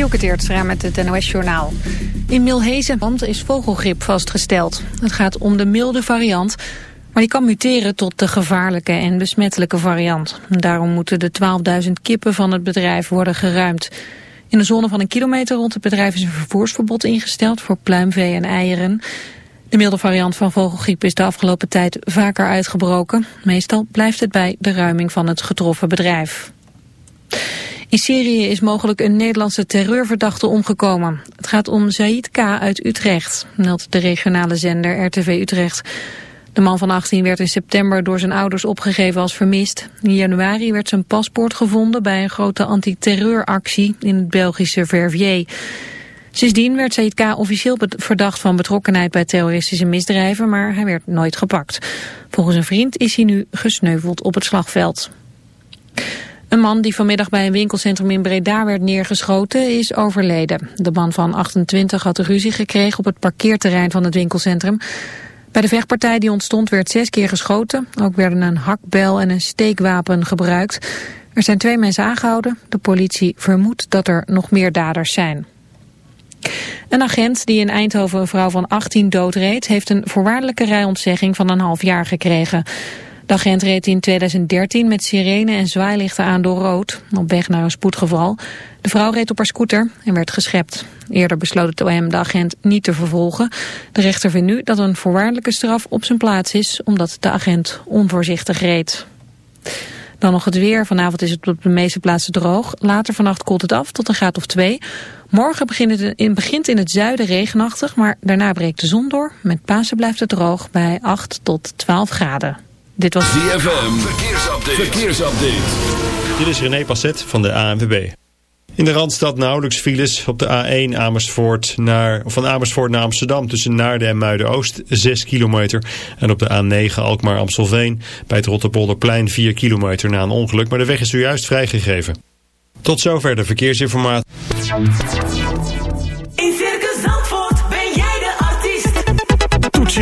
Dielke Teertstra met het NOS-journaal. In Milhezenland is vogelgriep vastgesteld. Het gaat om de milde variant, maar die kan muteren tot de gevaarlijke en besmettelijke variant. Daarom moeten de 12.000 kippen van het bedrijf worden geruimd. In de zone van een kilometer rond het bedrijf is een vervoersverbod ingesteld voor pluimvee en eieren. De milde variant van vogelgriep is de afgelopen tijd vaker uitgebroken. Meestal blijft het bij de ruiming van het getroffen bedrijf. In Syrië is mogelijk een Nederlandse terreurverdachte omgekomen. Het gaat om Zaid K. uit Utrecht, meldt de regionale zender RTV Utrecht. De man van 18 werd in september door zijn ouders opgegeven als vermist. In januari werd zijn paspoort gevonden bij een grote antiterreuractie in het Belgische Verviers. Sindsdien werd Zaid K. officieel verdacht van betrokkenheid bij terroristische misdrijven, maar hij werd nooit gepakt. Volgens een vriend is hij nu gesneuveld op het slagveld. Een man die vanmiddag bij een winkelcentrum in Breda werd neergeschoten is overleden. De man van 28 had ruzie gekregen op het parkeerterrein van het winkelcentrum. Bij de vechtpartij die ontstond werd zes keer geschoten. Ook werden een hakbel en een steekwapen gebruikt. Er zijn twee mensen aangehouden. De politie vermoedt dat er nog meer daders zijn. Een agent die in Eindhoven een vrouw van 18 doodreed... heeft een voorwaardelijke rijontzegging van een half jaar gekregen. De agent reed in 2013 met sirene en zwaailichten aan door rood, op weg naar een spoedgeval. De vrouw reed op haar scooter en werd geschept. Eerder besloot het OM de agent niet te vervolgen. De rechter vindt nu dat een voorwaardelijke straf op zijn plaats is, omdat de agent onvoorzichtig reed. Dan nog het weer. Vanavond is het op de meeste plaatsen droog. Later vannacht koelt het af tot een graad of twee. Morgen begint begint in het zuiden regenachtig, maar daarna breekt de zon door. Met Pasen blijft het droog bij 8 tot 12 graden. Dit was ZFM. Verkeersupdate. Verkeersupdate. Dit is René Passet van de ANWB. In de Randstad nauwelijks files op de A1 Amersfoort naar, van Amersfoort naar Amsterdam tussen Naarden en Muiden-Oost 6 kilometer. En op de A9 Alkmaar-Amstelveen bij het Rotterpolderplein 4 kilometer na een ongeluk. Maar de weg is zojuist vrijgegeven. Tot zover de verkeersinformatie.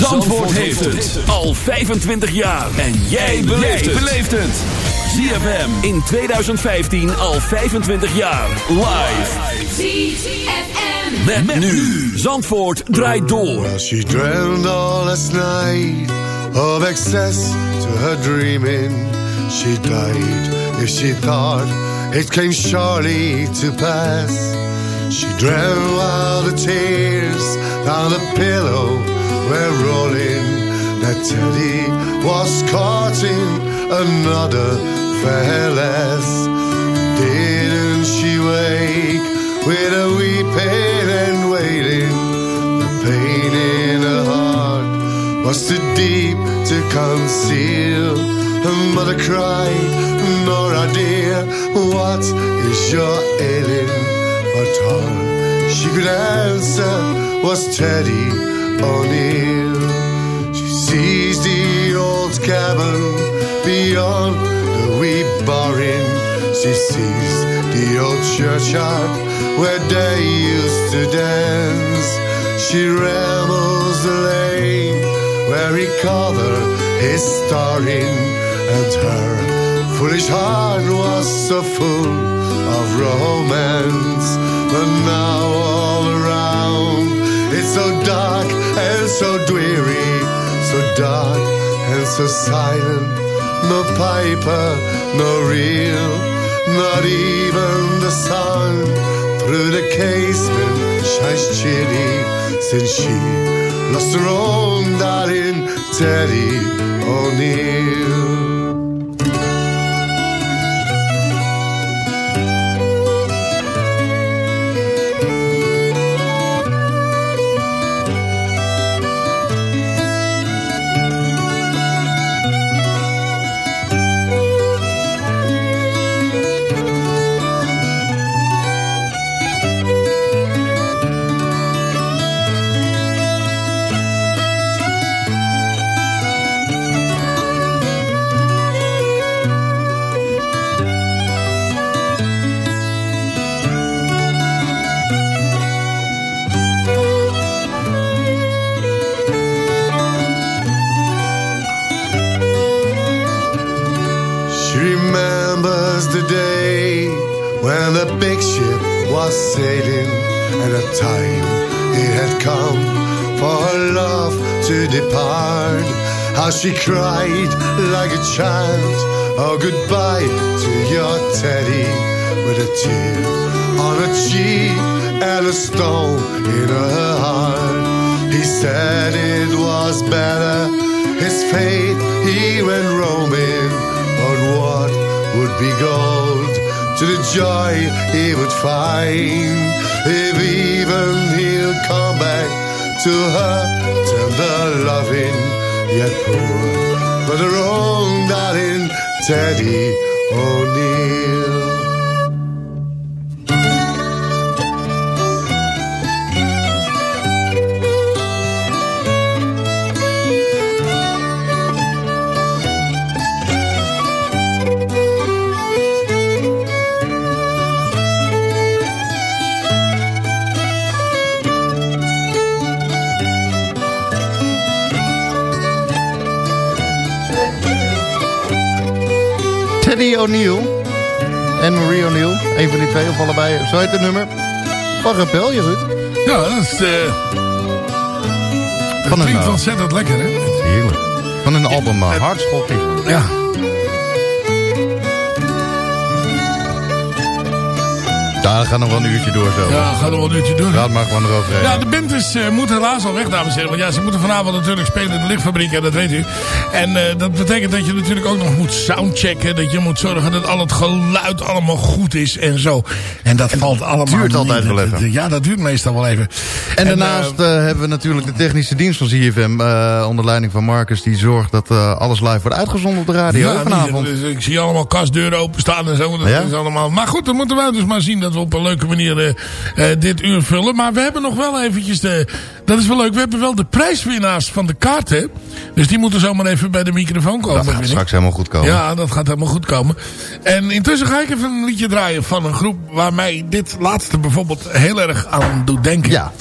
Zandvoort heeft het al 25 jaar. En jij beleeft het. ZFM in 2015 al 25 jaar. Live. ZFM. Met, nu. Zandvoort draait door. Well, she dreamed all last night of excess to her dreaming. She died if she thought it came surely to pass. She dreamt while the tears down the pillow were rolling. That Teddy was caught in another fair lass. Didn't she wake with a weeping and wailing? The pain in her heart was too deep to conceal. Her mother cried, Nora dear, what is your ailing? But all she could answer was Teddy O'Neill. She sees the old cabin beyond the wee barring. She sees the old churchyard where they used to dance. She rambles the lane where he called her his starring, and her foolish heart was so full of romance. But now it's so dark and so dreary, so dark and so silent. No piper, no reel, not even the sun through the casement shines chilly since she lost her own darling Teddy O'Neill. Time it had come for love to depart. How she cried like a child, oh goodbye to your teddy, with a tear on her cheek and a stone in her heart. He said it was better, his fate he went roaming. But what would be gold to the joy he would find if even he'll come back to her tender loving, yet poor, but own darling Teddy O'Neill. O'Neill en Marie O'Neill. Een van die twee of allebei. Zo heet het nummer. Van Rebelje, Ruud. Ja, dat is... eh Van dat een, klinkt eh, ontzettend lekker, hè? Heerlijk. Van een album uh. Ja. Dat gaat nog wel een uurtje door zo. Ja, gaat er wel een uurtje door. Laat maar gewoon erover heen. Ja, de band is, eh, moet helaas al weg, dames en heren. Want ja, ze moeten vanavond natuurlijk spelen in de lichtfabriek, en dat weet u. En eh, dat betekent dat je natuurlijk ook nog moet soundchecken. Dat je moet zorgen dat al het geluid allemaal goed is en zo. En dat valt allemaal duurt niet. altijd wel even. Ja, dat duurt meestal wel even. En daarnaast eh, eh, hebben we natuurlijk de technische dienst van ZFM... eh, onder leiding van Marcus... die zorgt dat eh, alles live wordt uitgezonden op de radio ja, vanavond. ik zie allemaal kastdeuren openstaan en zo. Dat Ja? is allemaal. Maar goed, dan moeten wij dus maar zien dat we op een leuke manier eh, eh, dit uur vullen. Maar we hebben nog wel eventjes de... Dat is wel leuk. We hebben wel de prijswinnaars van de kaarten. Dus die moeten zomaar even bij de microfoon komen. dat gaat straks helemaal goed komen. Ja, dat gaat helemaal goed komen. En intussen ga ik even een liedje draaien van een groep waar mij dit laatste bijvoorbeeld heel erg aan doet denken. Ja.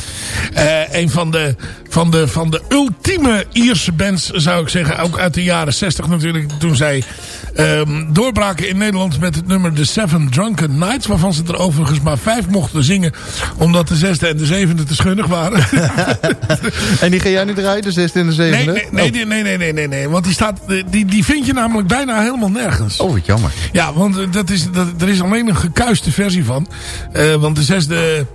Eh, een van de, van, de, van de ultieme Ierse bands zou ik zeggen. Ook uit de jaren 60 natuurlijk. Toen zij ehm, doorbraken in Nederland met het nummer The Seven Drunken Nights. Waarvan ze er overigens maar vijf mochten zingen. Omdat de zesde en de zevende te schunnig waren. En die ga jij nu draaien, de zesde en de zevende? nee, nee, nee, nee, nee, nee, nee, nee. Want die, staat, die, die vind je namelijk bijna helemaal nergens. Oh, wat jammer. Ja, want dat is, dat, er is alleen een gekuiste versie van. Eh, want de zesde...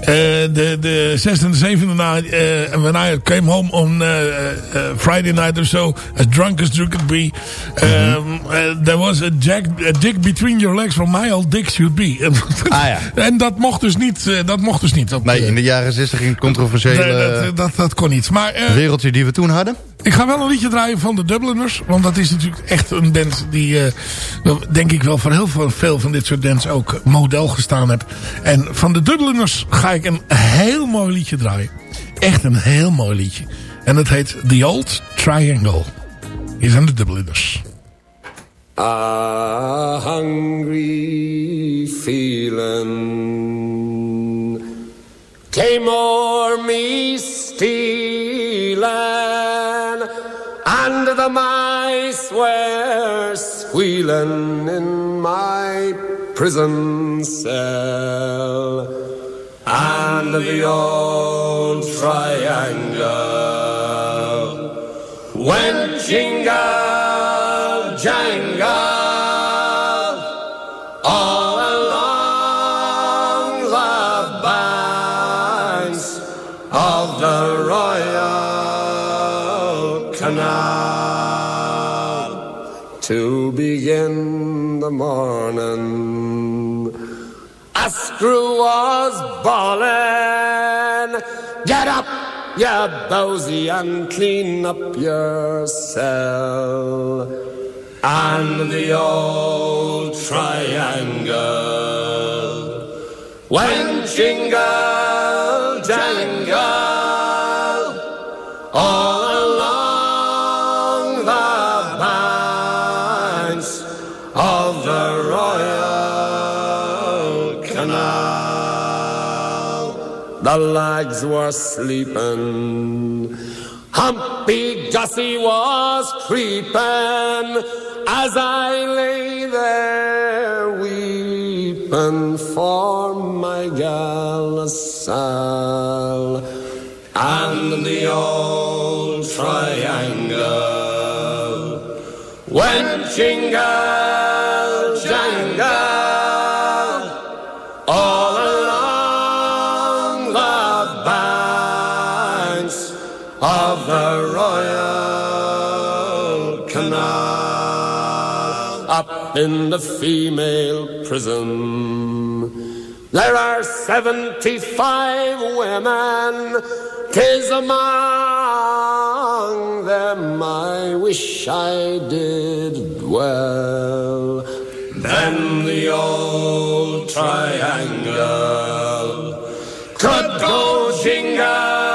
eh, de, de zesde en de zevende night, uh, when I came home on uh, uh, Friday night or so, as drunk as drunk could be, um, uh, there was a, jack, a dick between your legs from my old dick should be. En, Ah, ja. en dat mocht dus niet. eh, dat mocht dus niet Nee, eh, in de jaren zestig ging het controversiële nee, dat, dat, dat kon niet. Maar eh, wereldje die we toen hadden. ik ga wel een liedje draaien van de Dubliners. Want dat is natuurlijk echt een band die, eh, denk ik wel voor heel veel, veel van dit soort bands ook model gestaan heb. En van de Dubliners ga ik een heel mooi liedje draaien. Echt een heel mooi liedje. En dat heet The Old Triangle. Hier zijn de Dubliners. A hungry feeling came o'er me stealing, and the mice were squealing in my prison cell, and the old triangle. When jingle jangle all along the banks of the Royal Canal. To begin the morning crew was ballin'. Get up, you bowsy, and clean up your cell. And the old triangle. When jingle jangle. Oh, the lags were sleeping. Humpy Gussie was creeping as I lay there weeping for my gal Sal and the old triangle when jinga. of the Royal Canal. Up in the female prison, there are 75 women. Tis among them I wish I did dwell. Then the old triangle could go jingle.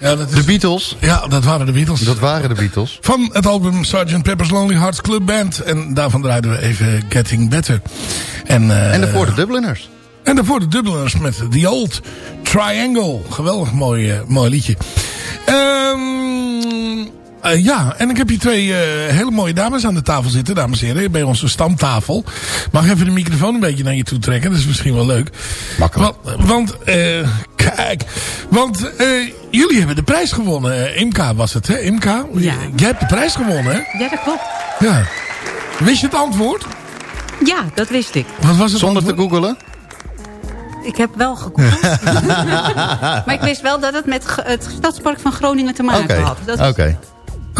Ja, dat is, De Beatles. ja, dat waren de Beatles. Dat waren de Beatles. Van het album Sgt. Pepper's Lonely Hearts Club Band. En daarvan draaiden we even Getting Better. En, eh, En daarvoor de Dubliners. En daarvoor de Dubliners met The Old Triangle. Geweldig mooi, eh, mooi liedje. Ehm, eh, ja, en ik heb hier twee eh, hele mooie dames aan de tafel zitten, dames en heren. Bij onze stamtafel. Mag even de microfoon een beetje naar je toe trekken? Dat is misschien wel leuk. Makkelijk. Want, want eh, kijk, want eh, jullie hebben de prijs gewonnen. Imka was het, hè? Imka? Ja. Jij hebt de prijs gewonnen, hè? Ja, dat klopt. Ja. Wist je het antwoord? Ja, dat wist ik. Wat was het Zonder te googelen. Ik heb wel gekocht. maar ik wist wel dat het met het Stadspark van Groningen te maken had. Dat Oké.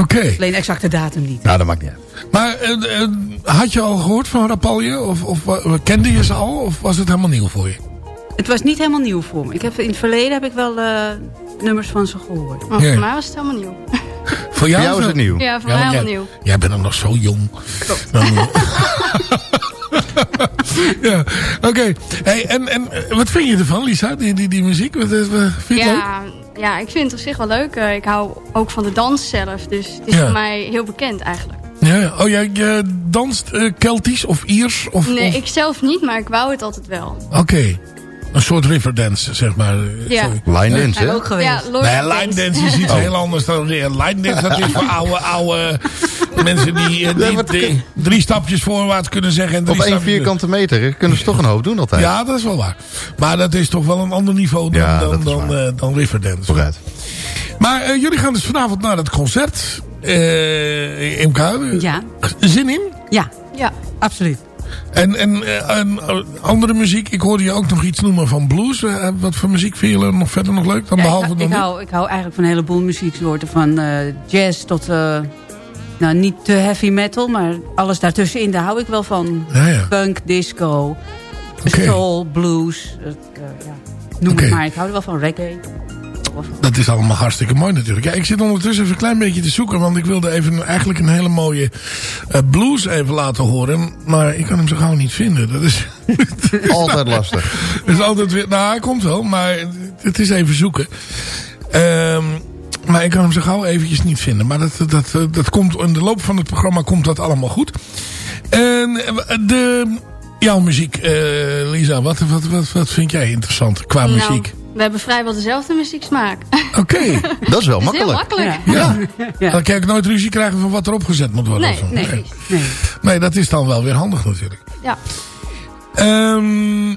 Oké. alleen exact de datum niet. Nou, dat maakt niet uit. Maar eh, eh, had je al gehoord van Rapalje? Of, of eh, kende je ze al? Of was het helemaal nieuw voor je? Het was niet helemaal nieuw voor me. Ik heb, in het verleden heb ik wel eh, nummers van ze gehoord. Maar Ja. voor mij was het helemaal nieuw. Voor jou, Voor jou is het nieuw. Ja, voor Ja, mij helemaal jij, nieuw. Jij bent dan nog zo jong. Dan- ja, oké. Hey, en, en wat vind je ervan, Lisa, die, die, die muziek? Wat, vind je leuk? Ja, ik vind het op zich wel leuk. Eh, Ik hou ook van de dans zelf. Dus het is Ja. voor mij heel bekend eigenlijk. Ja. Oh, jij danst eh, Keltisch of Iers? Of, Nee, of- ik zelf niet, maar ik wou het altijd wel. Oké. Een soort riverdance, zeg maar. Eh, Ja. sorry. Line dance, hè? ook geweest. Ja, Nee, of line Dance. is iets Oh. heel anders dan line dance. Dat is voor oude, oude mensen die, eh, die, Ja, wat- die drie stapjes voorwaarts kunnen zeggen. En drie Op één vierkante meter kunnen ze toch een hoop doen altijd. Ja, dat is wel waar. Maar dat is toch wel een ander niveau dan, Ja, dan, dan, eh, dan Riverdance. Vooruit. Maar jullie gaan dus vanavond naar het concert. eh in Kuilen. Ja, Zin in? ja, Ja, absoluut. En, en, eh, en eh, andere muziek. Ik hoorde je ook nog iets noemen van blues. Eh, wat voor muziek vind je nog verder nog leuk? Dan Ja, behalve ik, dan ik, hou, ik hou eigenlijk van een heleboel muzieksoorten. Van jazz tot... nou, niet te heavy metal, maar alles daartussenin, daar hou ik wel van. Ja, ja. Punk, disco, soul, blues. Noem het maar. Ik hou er wel van reggae. Dat is allemaal hartstikke mooi natuurlijk. Ja, ik zit ondertussen even een klein beetje te zoeken. Want ik wilde even eigenlijk een hele mooie eh, blues even laten horen. Maar ik kan hem zo gauw niet vinden. Dat is... Altijd lastig. Dat is altijd weer... Nou, hij komt wel. Maar het is even zoeken. Ehm, maar ik kan hem zo gauw eventjes niet vinden. Maar dat, dat, dat, dat komt in de loop van het programma komt dat allemaal goed. En eh, de... Jouw muziek, eh, Lisa, wat, wat, wat, wat vind jij interessant qua nou, muziek? We hebben vrijwel dezelfde muzieksmaak. Oké, Dat is wel is heel makkelijk. makkelijk. ja. Ja. Dan kan ik nooit ruzie krijgen van wat erop gezet moet worden. Nee, of zo. nee. Nee. Nee, dat is dan wel weer handig natuurlijk. Ja. Ehm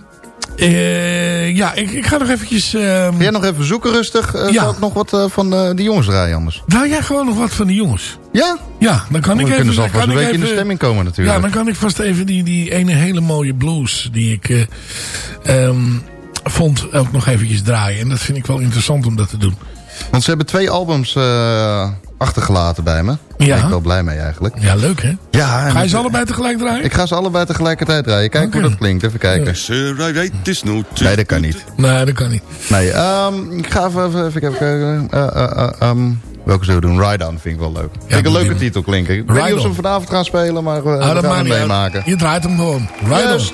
eh, ja, ik, ik ga nog eventjes... ehm Ga jij nog even zoeken rustig? Eh Ja. Zal ik nog wat eh, van eh, die jongens draaien anders? Draai jij gewoon nog wat van die jongens? Ja? Ja, dan kan Dan ik even... kunnen ze dan alvast kan een ik beetje in de stemming komen natuurlijk. Ja, dan kan ik vast even die, die ene hele mooie blues die ik eh, ehm, vond ook nog eventjes draaien. En dat vind ik wel interessant om dat te doen. Want ze hebben twee albums eh, achtergelaten bij me. Daar Ja. ben ik wel blij mee eigenlijk. Ja, leuk hè? Ja, Ga je ze allebei tegelijk draaien? Ik ga ze allebei tegelijkertijd draaien. Kijk hoe dat klinkt. Even kijken. Nee, dat kan niet. Nee, dat kan niet. Nee, ehm, ik ga even, even, even kijken. Eh, eh, eh, ehm, welke zullen we doen? Ride On vind ik wel leuk. vind ik een leuke titel klinken. Ik weet Ride niet of ze hem vanavond gaan spelen, maar eh, Ah, we dat gaan hem meemaken. Je draait hem gewoon. On.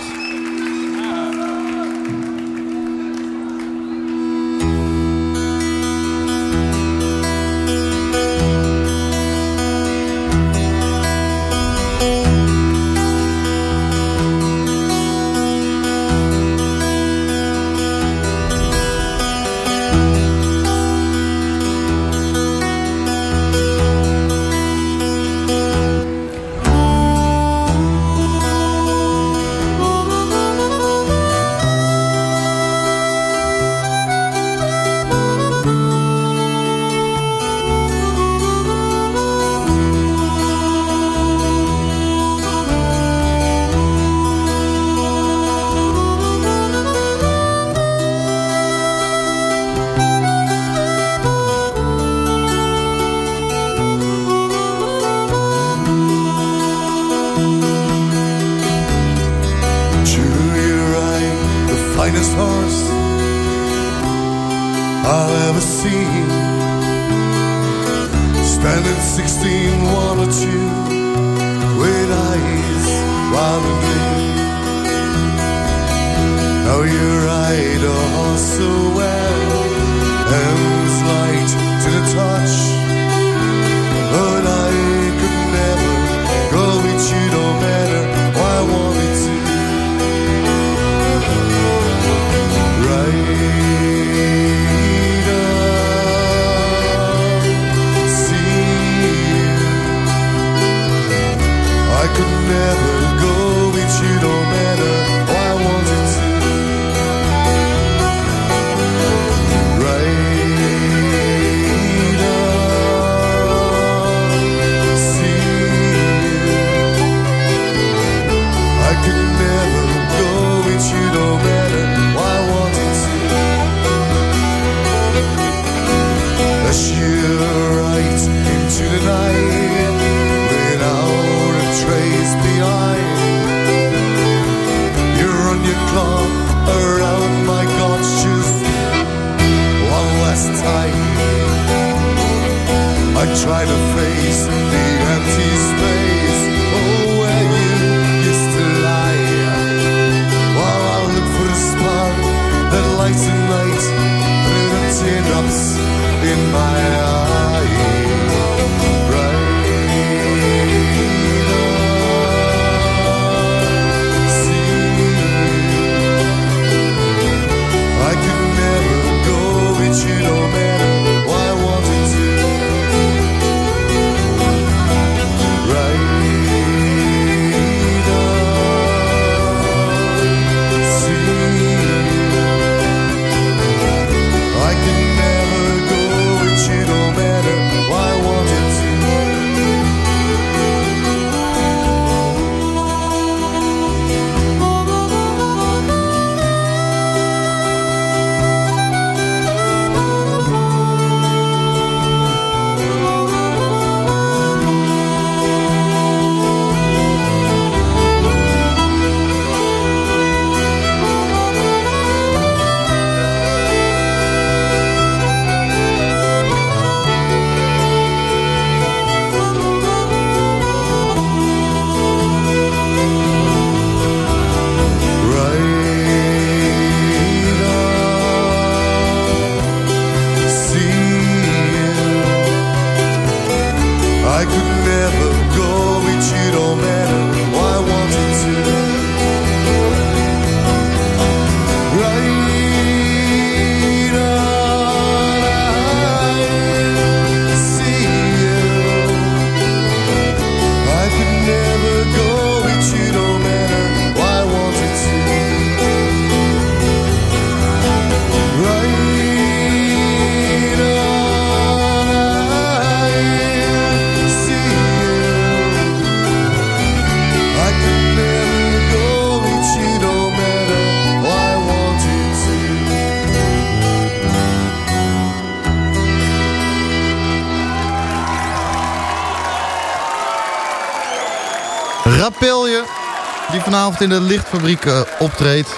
Vanavond in de lichtfabriek eh, optreedt.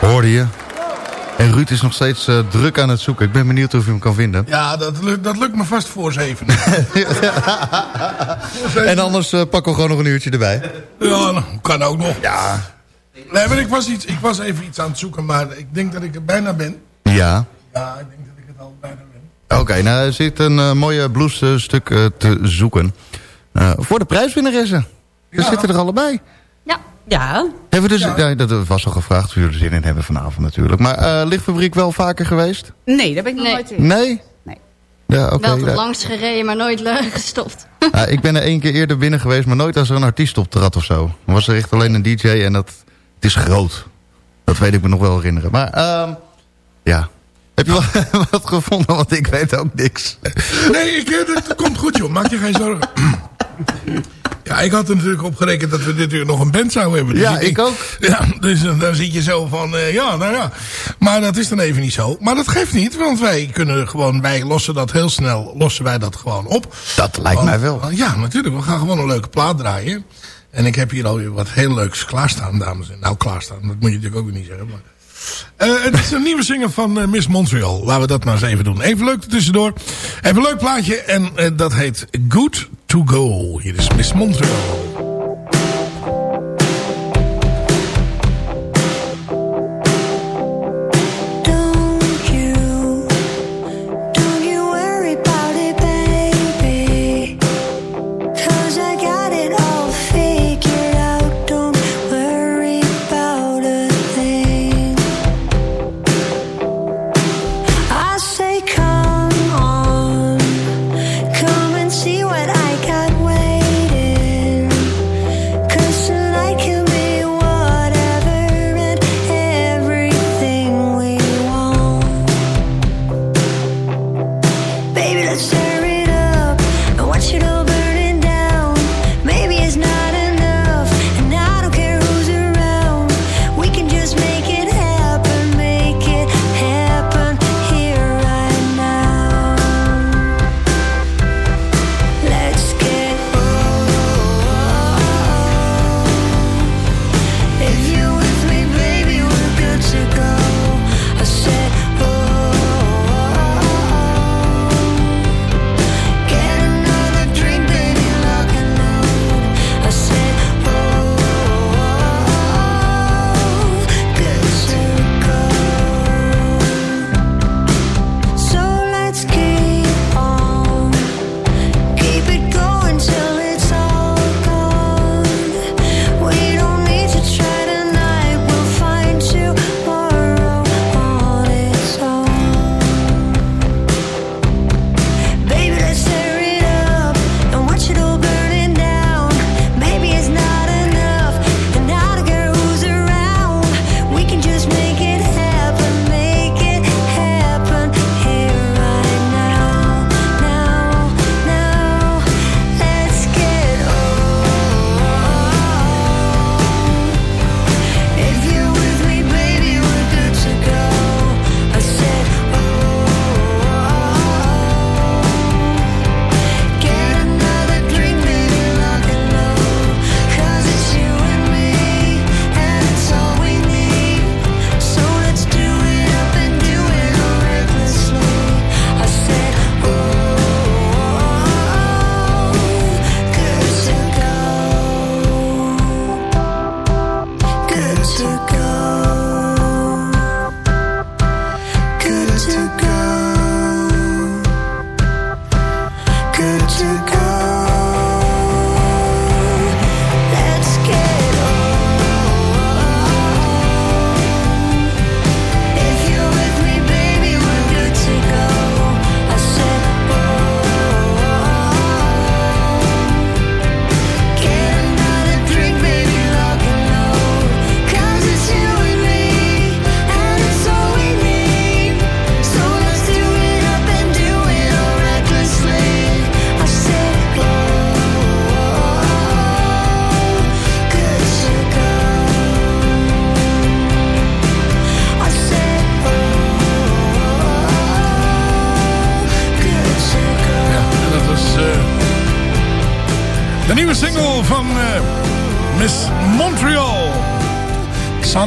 Hoorde je? En Ruud is nog steeds eh, druk aan het zoeken. Ik ben benieuwd of je hem kan vinden. Ja, dat, lukt- dat lukt me vast voor zeven. En anders eh, pakken we gewoon nog een uurtje erbij. Ja, nou, kan ook nog. Ja. Nee, maar ik was, iets, ik was even iets aan het zoeken, maar ik denk dat ik er bijna ben. Ja. Ja, ik denk dat ik het al bijna ben. Oké, nou er zit een eh, mooie bluesstuk te zoeken. Voor de prijswinnaressen. We zitten er allebei. Ja. Ja. Hebben we dus, ja. dat was al gevraagd of jullie er zin in hebben vanavond natuurlijk. Maar eh, lichtfabriek wel vaker geweest? Nee, daar ben ik nog Nee. nooit in. Nee? Nee. Ja, oké. Wel langs gereden, maar nooit leuk gestopt. Ja, ik ben er één keer eerder binnen geweest, maar nooit als er een artiest optrad of zo. Dan was er echt alleen een DJ en dat het is groot. Dat weet ik me nog wel herinneren. Maar ehm, ja, heb je wel wat gevonden? Want ik weet ook niks. Nee, ik, eh, dat komt goed joh. Maak je geen zorgen. Ja, ik had er natuurlijk op gerekend dat we dit uur nog een band zouden hebben. Dus Ja, denk, ik ook. Ja, dus dan zit je zo van, eh, ja, nou ja. Maar dat is dan even niet zo. Maar dat geeft niet, want wij kunnen gewoon, wij lossen dat heel snel, lossen wij dat gewoon op. Dat lijkt mij wel. Ja, natuurlijk. We gaan gewoon een leuke plaat draaien. En ik heb hier alweer wat heel leuks klaarstaan, dames en heren. Nou, klaarstaan, dat moet je natuurlijk ook weer niet zeggen. Maar... Eh, het is een nieuwe zinger van eh, Miss Montreal. Laten we dat maar eens even doen. Even leuk tussendoor. Even een leuk plaatje. En dat heet Good to Go. Hier is Miss Montreal.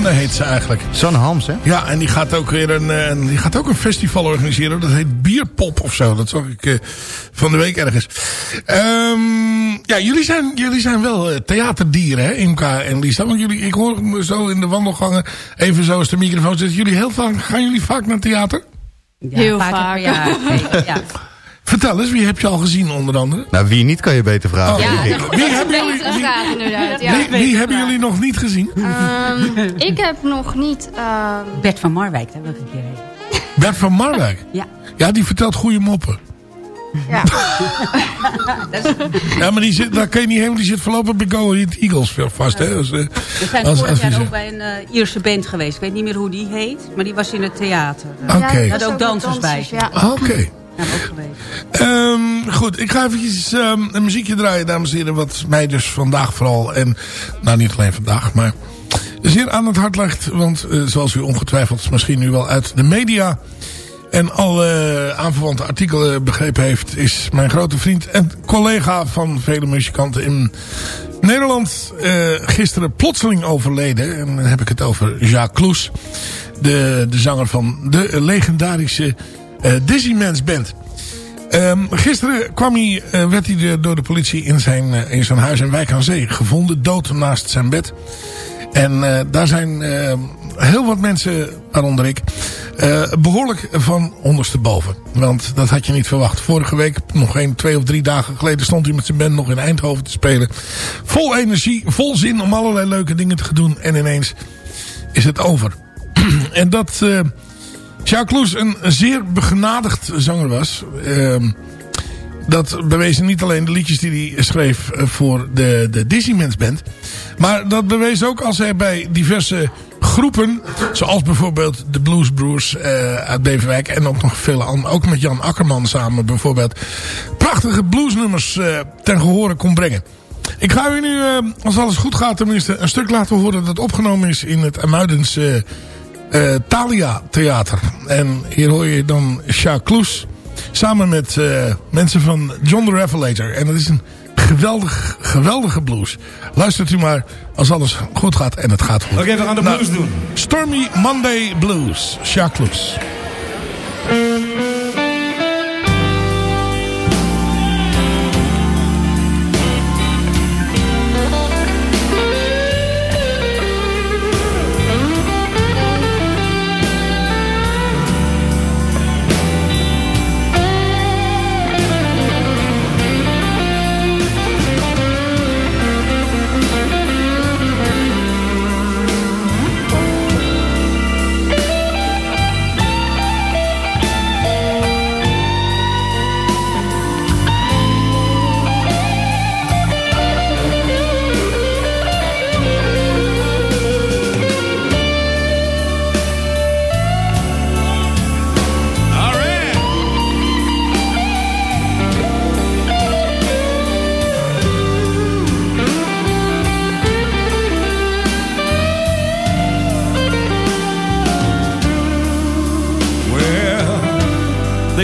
Sanne heet ze eigenlijk. Sanne Hams, hè? Ja, en die gaat ook weer een, eh, een- die gaat ook een festival organiseren. Dat heet Bierpop of zo. Dat zag ik eh, van de week ergens. Ehm, ja, jullie zijn, jullie zijn wel eh, theaterdieren, hè, Imka en Lisa. Want jullie, ik hoor me zo in de wandelgangen, even zo als de microfoon zit. Jullie heel vaak, gaan jullie vaak naar theater? Heel vaker vaak. jaar, zeker, ja. Vertel eens, wie heb je al gezien onder andere? Nou, wie niet kan je beter vragen. Oh, Ja, wie, hebben jullie, wie, vraag inderdaad. Ja. wie, wie hebben jullie nog niet gezien? Ehm, ik heb nog niet... ehm, Bert van Marwijk, daar wil ik een keer heen. Bert van Marwijk. Ja. Ja, die vertelt goede moppen. ja. Ja, maar die zit, daar kan je niet want die zit voorlopig bij Go Ahead Eagles vast. Hè, als, eh, We zijn als vorig jaar ook bij een eh, Ierse band geweest. Ik weet niet meer hoe die heet, maar die was in het theater. Oké. Ja, dat hadden is ook dansers bij. Ja. Ah, Oké. Ehm, goed, ik ga eventjes ehm, een muziekje draaien, dames en heren. Wat mij dus vandaag vooral, en nou niet alleen vandaag, maar zeer aan het hart ligt. Want eh, zoals u ongetwijfeld misschien nu wel uit de media en alle aanverwante artikelen begrepen heeft... is mijn grote vriend en collega van vele muzikanten in Nederland... eh, gisteren plotseling overleden. En dan heb ik het over Jacques Kloes. De, de zanger van de legendarische eh Dizzyman's Band. Ehm, gisteren kwam hij, eh, werd hij door de politie in zijn, eh, in zijn huis in Wijk aan Zee gevonden. Dood naast zijn bed. En daar zijn heel wat mensen, waaronder ik, eh, behoorlijk van ondersteboven. Want dat had je niet verwacht. Vorige week, nog een, twee of drie dagen geleden, stond hij met zijn band nog in Eindhoven te spelen. Vol energie, vol zin om allerlei leuke dingen te doen. En ineens is het over. en dat Jacques Loes een zeer begenadigd zanger was. Ehm, dat bewezen niet alleen de liedjes die hij schreef eh, voor de, de Disneymans Band. Maar dat bewees ook als hij bij diverse groepen. Zoals bijvoorbeeld de Blues Broers eh, uit Beverwijk. En ook nog vele anderen. Ook met Jan Akkerman samen bijvoorbeeld. Prachtige bluesnummers eh, ten gehore kon brengen. Ik ga u nu, als alles goed gaat tenminste, een stuk laten horen dat opgenomen is in het Amuidens eh, Thalia Theater. En hier hoor je dan Jacques Kloes samen met eh, mensen van John the Revelator. En dat is een geweldig, geweldige blues. Luistert u maar als alles goed gaat en het gaat goed. Oké, we gaan de Nou, blues doen. Stormy Monday Blues, Jacques Kloes.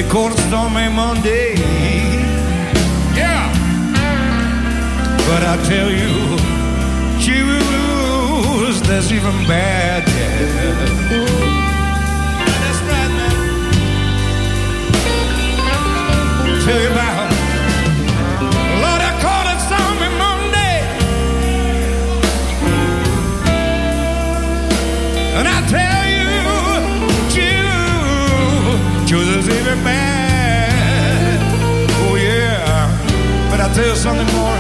Well, they called it Stormy Monday. Yeah. But I tell you, choose that's even bad. That's right, man. tell you about. You something more.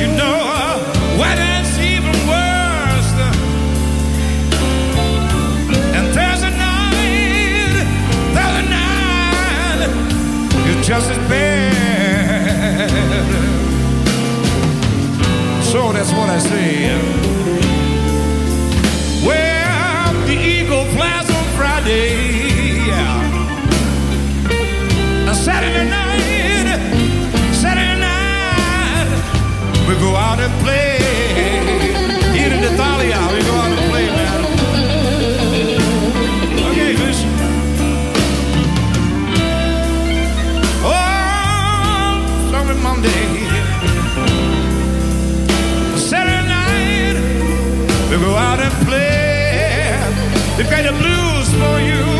You know, uh, is even worse? And there's a night, there's a night, it's just as bad. So that's what I say. Well, the eagle flies on Friday. Yeah. A Saturday night, We go out and play. Hier in Italia, we go out and play, man. Okay, Guus. Oh, sorry Monday. Saturday night, we go out and play. We play the blues for you.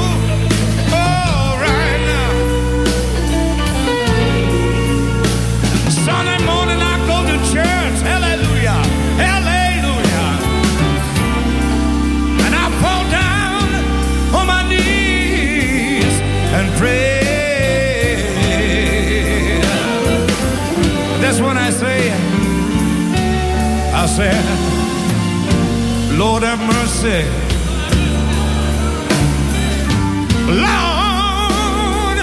mercy. Lord, have mercy. Lord,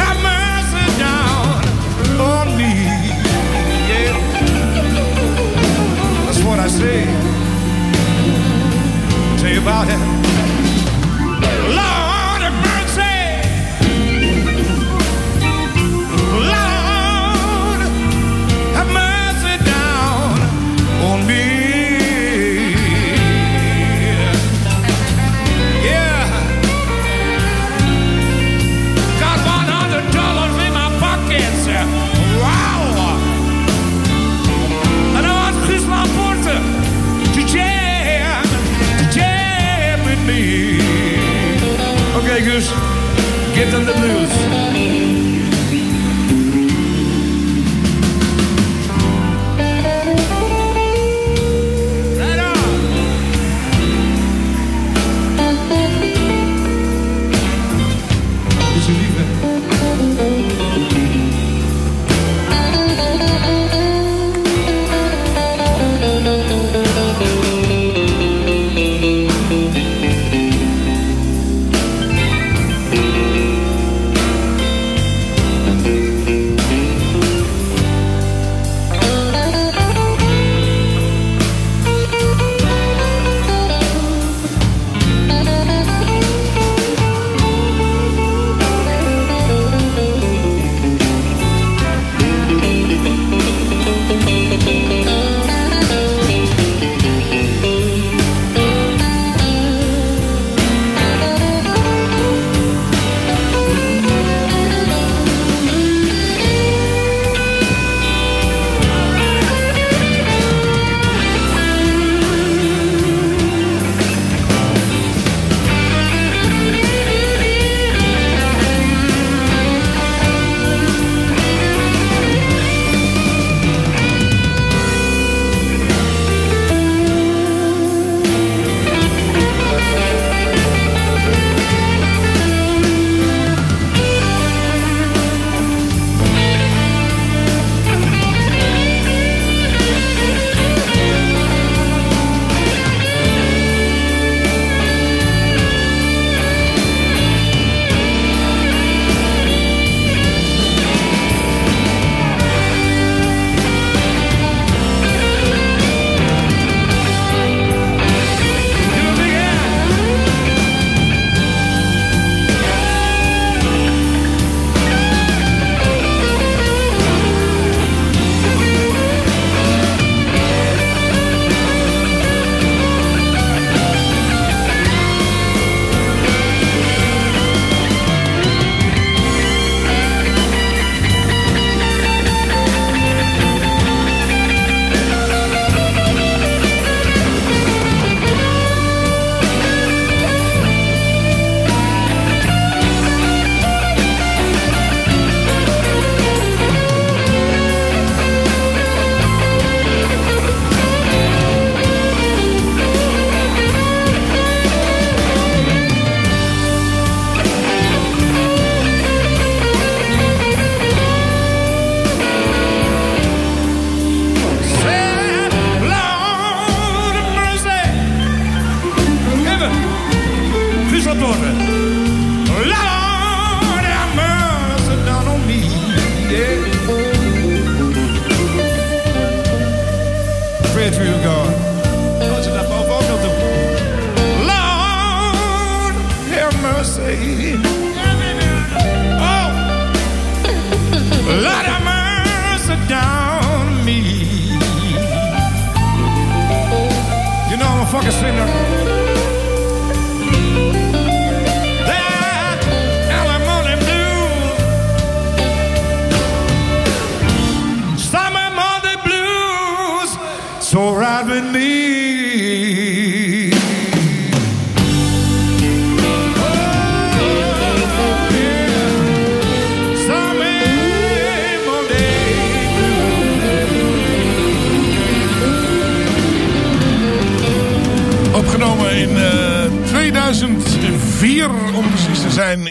have mercy down on me. Yeah. That's what I say. Tell you about it. give them the blues.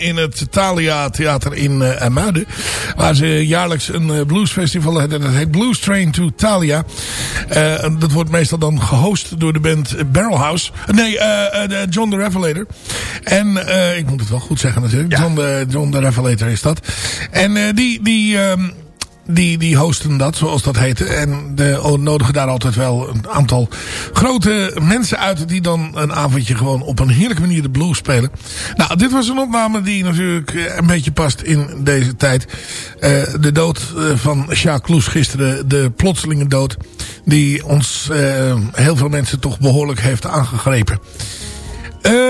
In het Thalia Theater in uh, Muiden. Waar ze jaarlijks een uh, bluesfestival hebben. Dat heet Blues Train to Thalia. Uh, dat wordt meestal dan gehost door de band Barrelhouse. Nee, John the Revelator. En ik moet het wel goed zeggen natuurlijk. Ja. John, the, John the Revelator is dat. En die... die um, die, die hosten dat, zoals dat heette. En de, nodigen daar altijd wel een aantal grote mensen uit... die dan een avondje gewoon op een heerlijke manier de blues spelen. Nou, dit was een opname die natuurlijk een beetje past in deze tijd. Uh, de dood van Jacques Kloes gisteren, de plotselinge dood... die ons heel veel mensen toch behoorlijk heeft aangegrepen. Um,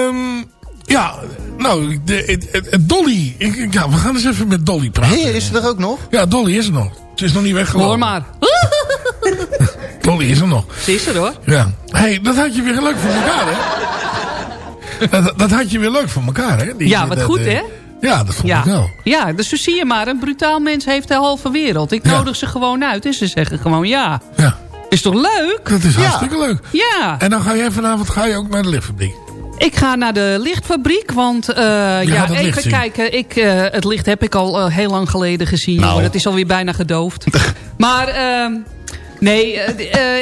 ja, nou, de, de, de, Dolly. Ik, ja, we gaan eens even met Dolly praten. Hé, hey, is ze er ook nog? Ja, Dolly is er nog. Ze is nog niet weggelopen. Hoor maar. Dolly is er nog. Ze is er hoor. Ja. Hé, hey, dat had je weer leuk voor elkaar, hè? dat, dat had je weer leuk voor elkaar, hè? Die, ja, wat dat, goed, hè? Ja, dat vond ja. ik wel. Ja, dus zo zie je maar. Een brutaal mens heeft de halve wereld. Ik nodig ze gewoon uit en ze zeggen gewoon ja. Ja. Is toch leuk? Dat is hartstikke leuk. Ja. En dan ga jij vanavond ga je ook naar de liftfabriek. Ik ga naar de lichtfabriek, want uh, ja, even kijken. Ik, uh, het licht heb ik al uh, heel lang geleden gezien. Nou. Maar dat is alweer bijna gedoofd. maar nee,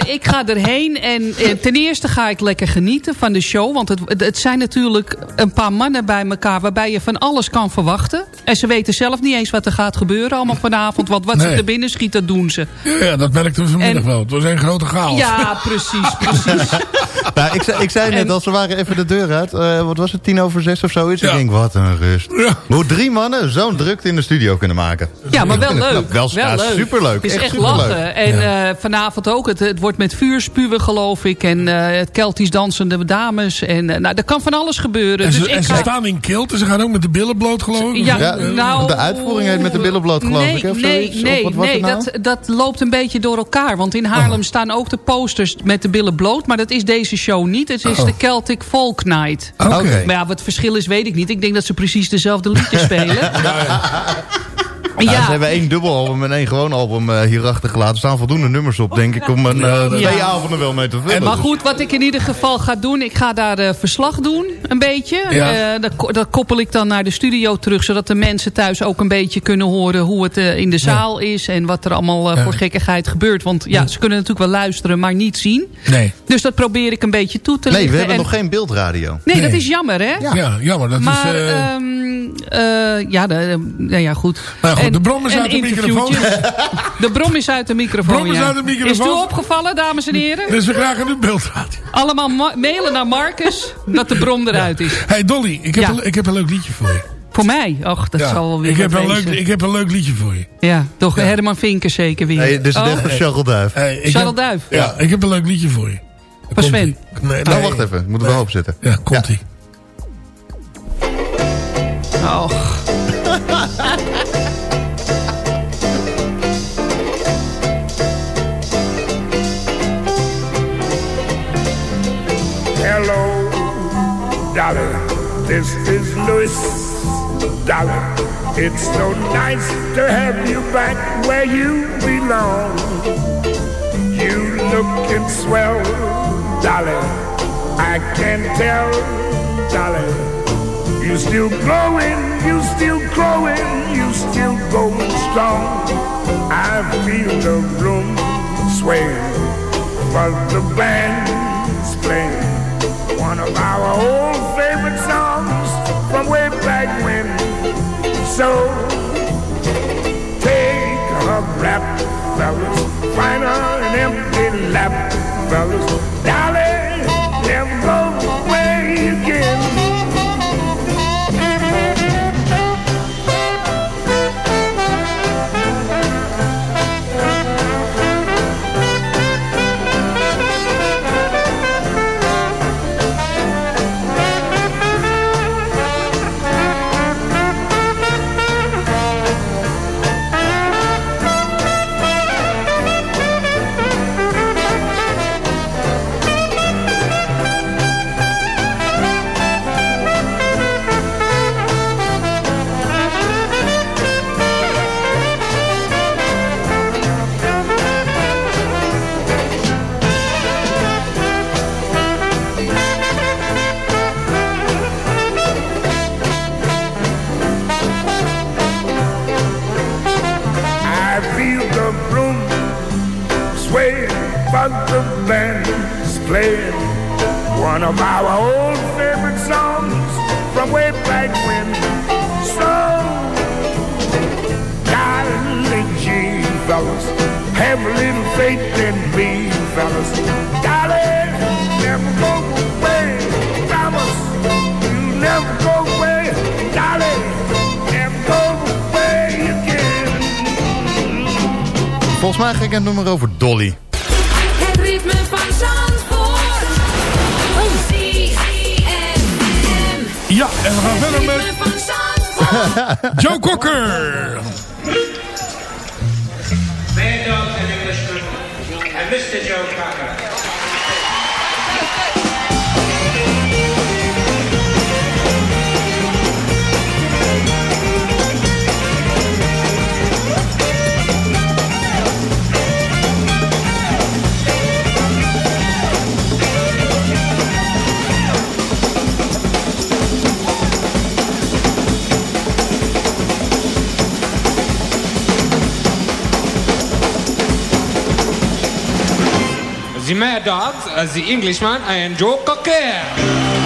ik ga erheen. En ten eerste ga ik lekker genieten van de show. Want het, het zijn natuurlijk een paar mannen bij elkaar... waarbij je van alles kan verwachten. En ze weten zelf niet eens wat er gaat gebeuren allemaal vanavond. Want wat Nee. ze er binnen schieten, doen ze. Ja, ja, dat merkten we vanmiddag En- wel. Het was een grote chaos. Ja, precies, precies. Nou, ik, zei, ik zei net, En- als we waren even de deur uit. eh, wat was het, tien over zes of zoiets? Ja. Ik denk, wat een rust. Ja. Hoe drie mannen zo'n drukte in de studio kunnen maken. Ja, maar wel leuk. Nou, wel ja, leuk. superleuk. Het is Echt echt, lachen. En eh, vanavond ook. Het, het wordt met vuurspuwen, geloof ik. En eh, het Keltisch dansende dames. En eh, nou, er kan van alles gebeuren. En ze, dus en ik ze ga... staan in kilt en ze gaan ook met de billen bloot, geloof ik. Ja, Ja, nou, de uitvoering heet met de billen bloot, geloof nee, ik, of nee, zoiets? Of Nee, wat nee nou? dat, dat loopt een beetje door elkaar. Want in Haarlem staan ook de posters met de billen bloot. Maar dat is deze show niet. Het is Oh. de Celtic Folk Night. Oké. Maar ja, wat het verschil is, weet ik niet. Ik denk dat ze precies dezelfde liedjes spelen. Ja. Ze hebben één dubbelalbum en één gewoon album eh, hierachter gelaten. Er staan voldoende nummers op, denk ik, om een, eh, Ja. twee avonden wel mee te vullen. Maar goed, wat ik in ieder geval ga doen... ik ga daar eh, verslag doen, een beetje. Ja. Eh, dat, dat koppel ik dan naar de studio terug... zodat de mensen thuis ook een beetje kunnen horen... hoe het eh, in de zaal is en wat er allemaal Ja. voor gekkigheid gebeurt. Want ja, ze kunnen natuurlijk wel luisteren, maar niet zien. Nee. Dus dat probeer ik een beetje toe te Nee, lichten. we hebben En- nog geen beeldradio. Nee, dat Nee. is jammer, hè? Ja, jammer. Dat Maar, is... eh, ehm, eh, ja, de, nou ja, goed. Nou goed, En- de brom is uit de microfoon. De brom is uit de microfoon, Brom is ja. uit de microfoon. Is het u opgevallen, dames en heren? dus we krijgen nu beeldradio. Allemaal ma- mailen naar Marcus dat de brom eruit is. Hey Dolly, ik heb, Ja. een, ik heb een leuk liedje voor je. Voor mij? Och, dat Ja, zal wel weer ik, heb een leuk, ik heb een leuk liedje voor je. Ja, toch Ja. Herman Vinker zeker weer. Nee, dit is Oh, echt van Charles Duif. Hey, Duif. Ja, ik heb een leuk liedje voor je. Voor Sven. Nee, Nou, wacht even. Ik moet er wel op zitten. Ja, komt-ie. Och. Dolly. This is Louis. Dolly, it's so nice to have you back where you belong. You looking swell, Dolly. I can tell, Dolly. You still growing, you still growing, you still going strong. I feel the room sway, but the band's playing one of our old favorite songs from way back when. So take a rap, fellas, find an empty lap, fellas. Dolly, never Dogs, uh, the Englishman, and Joe Cocker.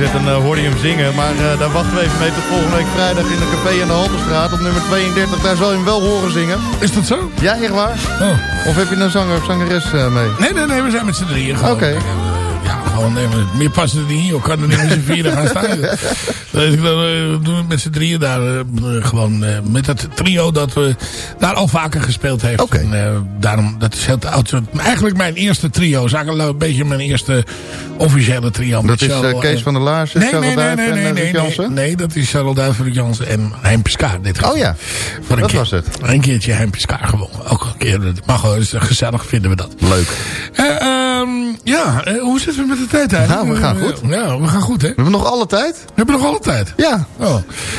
Gezet en eh, hoorde je hem zingen. Maar eh, daar wachten we even mee tot volgende week vrijdag in de café aan de Halterstraat op nummer 32. Daar zal je hem wel horen zingen. Is dat zo? Ja, echt waar? Oh. Of heb je een zanger of zangeres eh, mee? Nee, nee, nee, we zijn met z'n drieën. Oké. Gewoon nee, maar meer passen er niet in. Kan er niet met z'n vieren gaan staan. Eh, doen we met z'n drieën daar eh, gewoon eh, met dat trio dat we daar al vaker gespeeld heeft. En, eh, daarom, dat is heel oud. Eigenlijk mijn eerste trio. is eigenlijk een beetje mijn eerste officiële trio. Dat is Kees van der Laarsen, Nee, Charles nee, nee, Duif nee, en nee, nee, nee, nee, dat is Charles Duiven, Jansen en Hein Piscaar. Dit Oh ja, Voor dat keer, was het. Een keertje Hein Piscaar gewonnen. Ook een keer, dat mag wel, gezellig vinden we dat. Leuk. Eh, ja, eh, hoe zitten we met de tijd eigenlijk? Nou, we gaan Eh, goed. Ja, we gaan goed, hè? We hebben nog alle tijd. hebben nog alle tijd? Ja. Oh.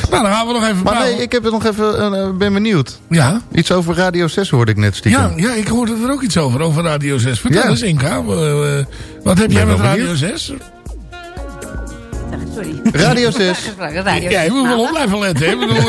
Nou, dan gaan we nog even Maar praten. nee, ik heb het nog even, eh, ben benieuwd. Ja? Iets over Radio 6 hoorde ik net stiekem. Ja, ja, ik hoorde er ook iets over, over Radio 6. Vertel Ja. eens, Inka. wat heb jij Ben met wel Radio benieuwd. 6? Sorry. Radio 6. Radio Ja, je moet wel Nou, op blijven letten. hè. Ik bedoel, eh,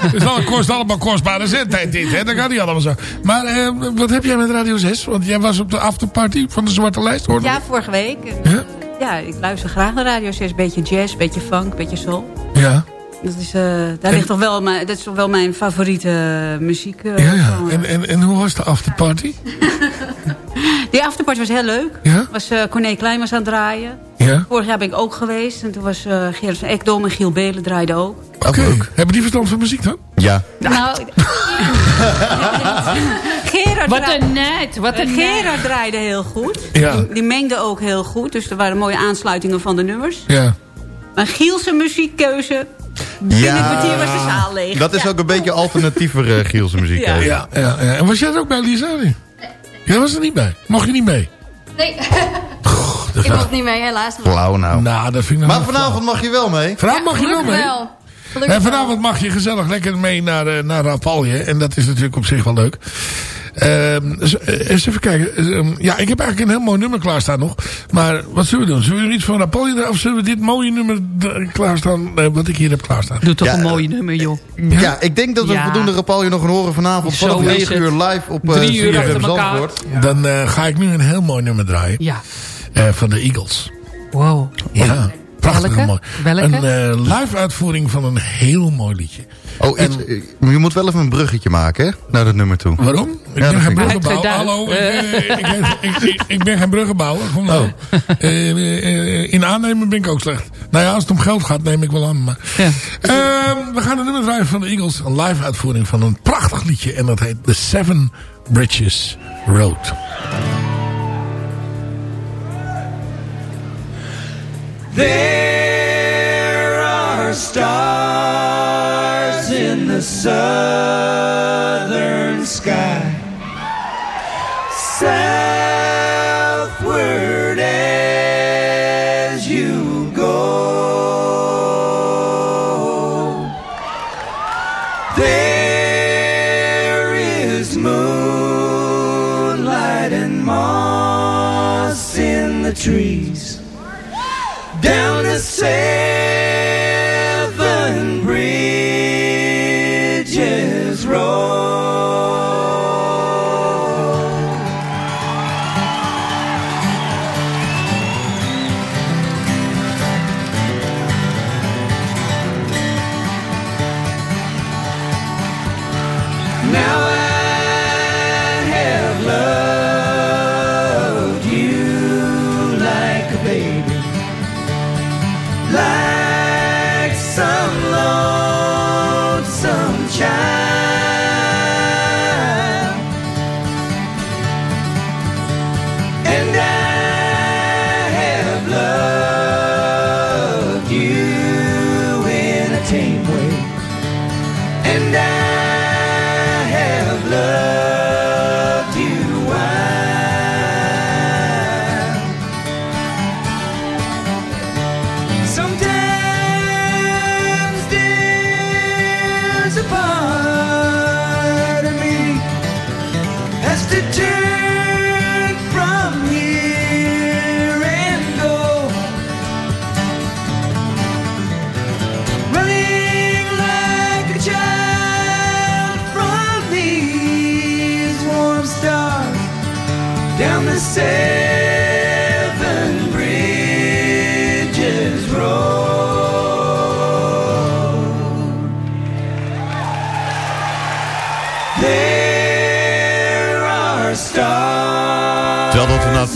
het is wel- het kost allemaal kostbare zendtijd dit, hè. Dat kan niet allemaal zo. Maar eh, wat heb jij met Radio 6? Want jij was op de afterparty van de Zwarte Lijst, hoorde Ja, ik. vorige week. Ja? Ja, ik luister graag naar Radio 6. Beetje jazz, beetje funk, beetje soul. Ja. Dat is, eh, daar ligt toch wel mijn, dat is toch wel mijn favoriete muziek. eh, Ja, ja. En, en, en hoe was de afterparty? Die afterparty was heel leuk. Ja? Was eh Corné Klein was aan het draaien. Ja. Vorig jaar ben ik ook geweest. En toen was eh Gerard van Ekdom en Giel Belen draaiden ook. Oké. Hebben die verstand van muziek dan? Ja. Nou, Gerard Wat een net, wat een Gerard draaide heel goed. Ja. Die, die mengde ook heel goed. Dus er waren mooie aansluitingen van de nummers. Ja. Maar Giel zijn muziekkeuze... Binnen een kwartier was de zaal leeg. Dat is Ja. ook een beetje alternatiever uh, Gielse muziek. Ja. eh. Ja, ja, ja. En was jij er ook bij, Lisa? Jij was er niet bij. Mocht je niet mee? Nee, ik mocht niet mee, helaas. Flauw nou. Nou, dat vind ik Maar vanavond mag je wel mee. Vanavond mag je wel mee. wel. Gelukkig En wel. vanavond mag je gezellig lekker mee naar, eh, naar Rapalje. En dat is natuurlijk op zich wel leuk. Ehm, eh, eens even kijken. Ehm, ja, ik heb eigenlijk een heel mooi nummer klaarstaan nog. Maar wat zullen we doen? Zullen we iets van Rapalje doen? Of zullen we dit mooie nummer eh, klaarstaan eh, wat ik hier heb klaarstaan? Doe toch Ja, een mooie nummer, joh. Ja, ik denk dat we Ja. voldoende Rapalje nog gaan horen vanavond Zo vanaf is 9 het. uur live op uh, Drie uur achter elkaar. Dan eh, ga ik nu een heel mooi nummer draaien. Ja. eh, van de Eagles. Wow. Ja, prachtig Welke? Een eh, live uitvoering van een heel mooi liedje. Oh, iets, eh, je moet wel even een bruggetje maken, hè? Naar dat nummer toe. Waarom? Ik Ja, ben geen bruggenbouwer. Hallo, ik, eh, ik, ik, ik, ik ben geen bruggenbouwer. Kom nou. Eh, eh, in aannemen ben ik ook slecht. Nou ja, als het om geld gaat, neem ik wel aan. Maar. Ja. Ehm, we gaan een nummer draaien van de Eagles. Een live uitvoering van een prachtig liedje. En dat heet The Seven Bridges Road. There are stars in the southern sky. Southward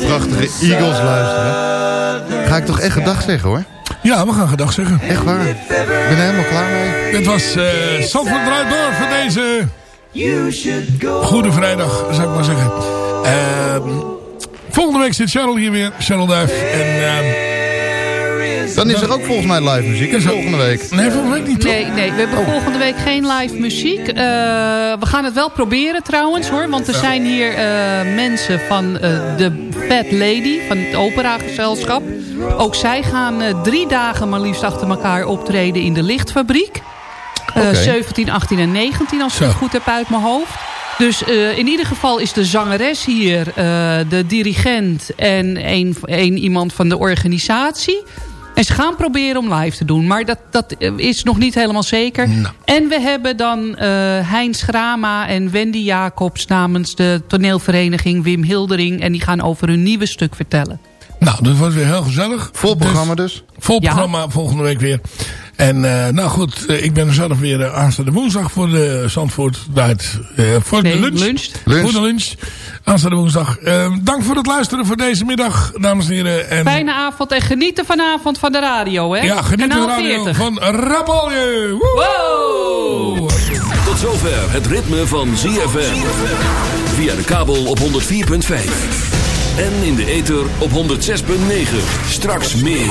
prachtige Eagles luisteren. Ga ik toch echt gedag zeggen hoor. Ja, we gaan gedag zeggen. Echt waar. Ik ben er helemaal klaar mee. Dit was uh, Zandvoort draait door voor deze Goede Vrijdag, zou ik maar zeggen. Uh, volgende week zit Cheryl hier weer, Cheryl Duif. En, uh, dan is er ook volgens mij live muziek is volgende week. Nee, volgende week niet. Nee, nee, we hebben Oh. volgende week geen live muziek. Uh, we gaan het wel proberen trouwens hoor. Want er zijn hier uh, mensen van uh, de Fat Lady, van het operagezelschap. Ook zij gaan uh, drie dagen maar liefst achter elkaar optreden in de lichtfabriek. Uh, okay. 17, 18 en 19 als ik het goed heb uit mijn hoofd. Dus uh, in ieder geval is de zangeres hier, uh, de dirigent en een, een iemand van de organisatie. En ze gaan proberen om live te doen. Maar dat, dat is nog niet helemaal zeker. Nou. En we hebben dan uh, Heinz Grama en Wendy Jacobs... namens de toneelvereniging Wim Hildering. En die gaan over hun nieuwe stuk vertellen. Nou, dat wordt weer heel gezellig. Vol programma dus. dus. Vol programma ja. volgende week weer. En uh, nou goed, uh, ik ben er zelf weer uh, aanstaande woensdag voor de Zandvoort Duit. voor nee, de lunch. lunch. lunch. Voor de lunch. Aanstaande woensdag. Ehm, dank voor het luisteren voor deze middag, dames en heren. En... Fijne avond en genieten vanavond van de radio, hè? Ja, geniet van de radio 40. van Rapalje. Wow! Tot zover het ritme van ZFM. Via de kabel op 104.5. En in de ether op 106.9. Straks meer.